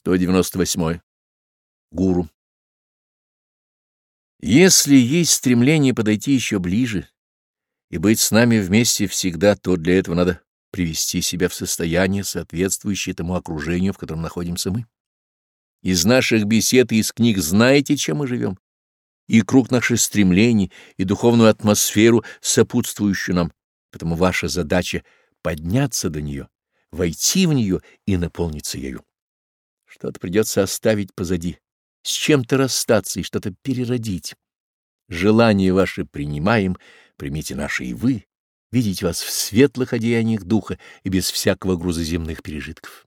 198. Гуру. Если есть стремление подойти еще ближе и быть с нами вместе всегда, то для этого надо привести себя в состояние, соответствующее тому окружению, в котором находимся мы. Из наших бесед и из книг знаете, чем мы живем, и круг наших стремлений, и духовную атмосферу, сопутствующую нам, потому ваша задача — подняться до нее, войти в нее и наполниться ею что-то придется оставить позади, с чем-то расстаться и что-то переродить. Желание ваше принимаем, примите наши и вы, видеть вас в светлых одеяниях духа и без всякого груза земных пережитков.